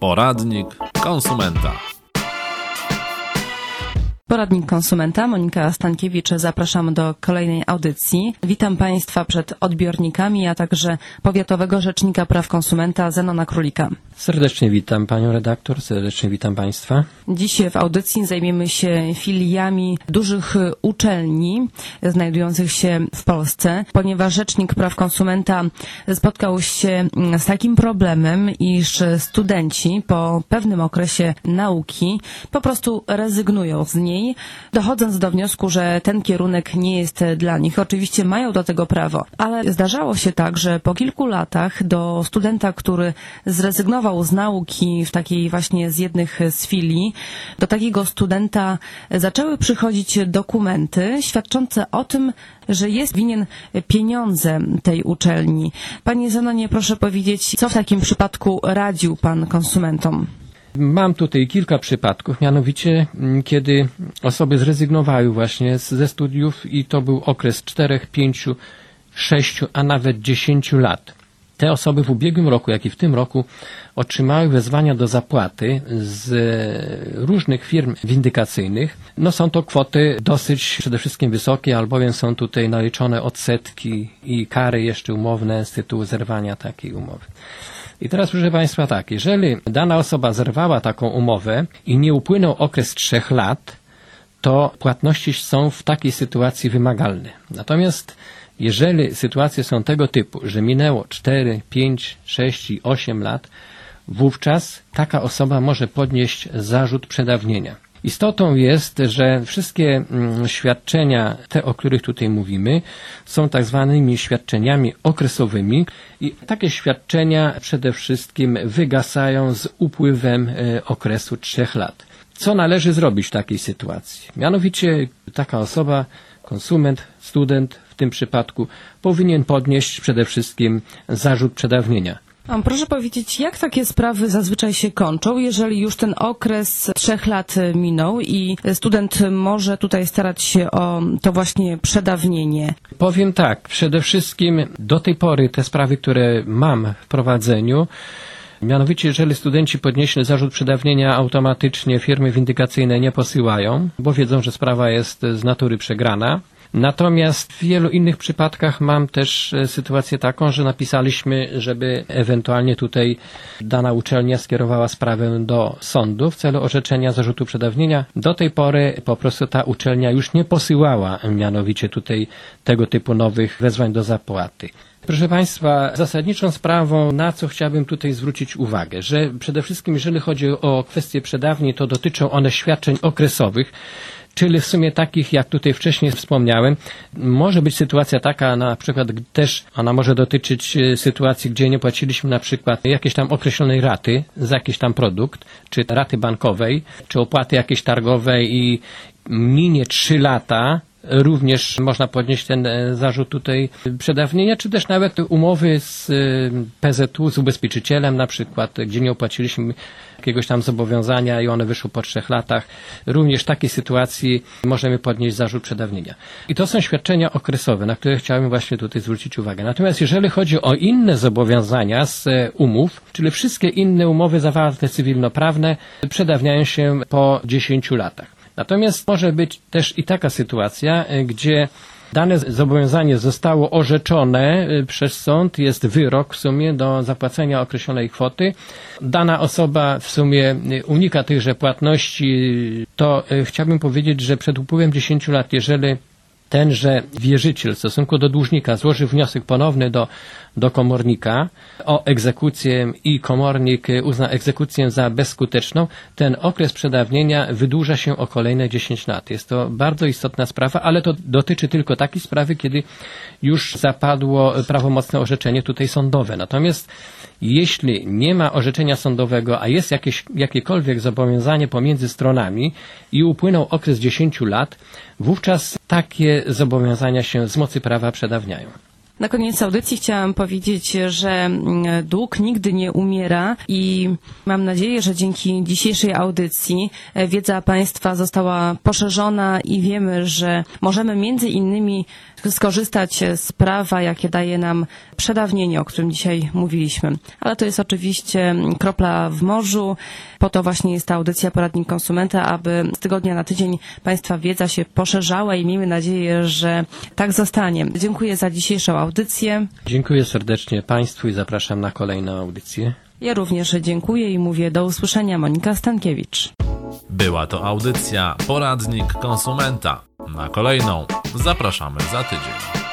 Poradnik konsumenta. Poradnik konsumenta, Monika Stankiewicz, zapraszam do kolejnej audycji. Witam Państwa przed odbiornikami, a także Powiatowego Rzecznika Praw Konsumenta Zenona Królika. Serdecznie witam Panią redaktor, serdecznie witam Państwa. Dziś w audycji zajmiemy się filiami dużych uczelni znajdujących się w Polsce, ponieważ Rzecznik Praw Konsumenta spotkał się z takim problemem, iż studenci po pewnym okresie nauki po prostu rezygnują z niej dochodząc do wniosku, że ten kierunek nie jest dla nich. Oczywiście mają do tego prawo, ale zdarzało się tak, że po kilku latach do studenta, który zrezygnował z nauki w takiej właśnie z jednych z filii, do takiego studenta zaczęły przychodzić dokumenty świadczące o tym, że jest winien pieniądze tej uczelni. Panie Zenonie, proszę powiedzieć, co w takim przypadku radził Pan konsumentom? Mam tutaj kilka przypadków, mianowicie mm, kiedy osoby zrezygnowały właśnie ze studiów i to był okres 4, 5, 6, a nawet 10 lat. Te osoby w ubiegłym roku, jak i w tym roku otrzymały wezwania do zapłaty z różnych firm windykacyjnych. No są to kwoty dosyć przede wszystkim wysokie, albowiem są tutaj naliczone odsetki i kary jeszcze umowne z tytułu zerwania takiej umowy. I teraz proszę Państwa tak, jeżeli dana osoba zerwała taką umowę i nie upłynął okres trzech lat, to płatności są w takiej sytuacji wymagalne. Natomiast jeżeli sytuacje są tego typu, że minęło 4, 5, 6 i 8 lat, wówczas taka osoba może podnieść zarzut przedawnienia. Istotą jest, że wszystkie mm, świadczenia, te o których tutaj mówimy, są tak zwanymi świadczeniami okresowymi i takie świadczenia przede wszystkim wygasają z upływem e, okresu trzech lat. Co należy zrobić w takiej sytuacji? Mianowicie taka osoba, konsument, student tym przypadku, powinien podnieść przede wszystkim zarzut przedawnienia. A proszę powiedzieć, jak takie sprawy zazwyczaj się kończą, jeżeli już ten okres trzech lat minął i student może tutaj starać się o to właśnie przedawnienie? Powiem tak, przede wszystkim do tej pory te sprawy, które mam w prowadzeniu, Mianowicie, jeżeli studenci podnieśli zarzut przedawnienia, automatycznie firmy windykacyjne nie posyłają, bo wiedzą, że sprawa jest z natury przegrana. Natomiast w wielu innych przypadkach mam też e, sytuację taką, że napisaliśmy, żeby ewentualnie tutaj dana uczelnia skierowała sprawę do sądu w celu orzeczenia zarzutu przedawnienia. Do tej pory po prostu ta uczelnia już nie posyłała mianowicie tutaj tego typu nowych wezwań do zapłaty. Proszę Państwa, zasadniczą sprawą, na co chciałbym tutaj zwrócić uwagę, że przede wszystkim jeżeli chodzi o kwestie przedawnień, to dotyczą one świadczeń okresowych, czyli w sumie takich, jak tutaj wcześniej wspomniałem, może być sytuacja taka, na przykład też ona może dotyczyć e, sytuacji, gdzie nie płaciliśmy na przykład jakiejś tam określonej raty za jakiś tam produkt, czy raty bankowej, czy opłaty jakieś targowej i minie trzy lata, również można podnieść ten e, zarzut tutaj przedawnienia, czy też nawet umowy z e, PZU, z ubezpieczycielem na przykład, gdzie nie opłaciliśmy jakiegoś tam zobowiązania i one wyszły po trzech latach. Również w takiej sytuacji możemy podnieść zarzut przedawnienia. I to są świadczenia okresowe, na które chciałbym właśnie tutaj zwrócić uwagę. Natomiast jeżeli chodzi o inne zobowiązania z e, umów, czyli wszystkie inne umowy zawarte cywilnoprawne przedawniają się po 10 latach. Natomiast może być też i taka sytuacja, e, gdzie Dane zobowiązanie zostało orzeczone e, przez sąd, jest wyrok w sumie do zapłacenia określonej kwoty. Dana osoba w sumie e, unika tychże płatności, to chciałbym powiedzieć, że przed upływem 10 lat, jeżeli tenże wierzyciel w stosunku do dłużnika złoży wniosek ponowny do, do komornika o egzekucję i komornik uzna egzekucję za bezskuteczną, ten okres przedawnienia wydłuża się o kolejne 10 lat. Jest to bardzo istotna sprawa, ale to dotyczy tylko takiej sprawy, kiedy już zapadło prawomocne orzeczenie tutaj sądowe. Natomiast jeśli nie ma orzeczenia sądowego, a jest jakieś, jakiekolwiek zobowiązanie pomiędzy stronami i upłynął okres 10 lat, wówczas takie zobowiązania się z mocy prawa przedawniają. Na koniec audycji chciałam powiedzieć, że mm, dług nigdy nie umiera i mam nadzieję, że dzięki dzisiejszej audycji e, wiedza Państwa została poszerzona i wiemy, że możemy między innymi skorzystać z prawa, jakie daje nam przedawnienie, o którym dzisiaj mówiliśmy. Ale to jest oczywiście kropla w morzu. Po to właśnie jest ta audycja Poradnik Konsumenta, aby z tygodnia na tydzień Państwa wiedza się poszerzała i miejmy nadzieję, że tak zostanie. Dziękuję za dzisiejszą audycję. Dziękuję serdecznie Państwu i zapraszam na kolejną audycję. Ja również dziękuję i mówię do usłyszenia Monika Stankiewicz. Była to audycja Poradnik Konsumenta. Na kolejną zapraszamy za tydzień.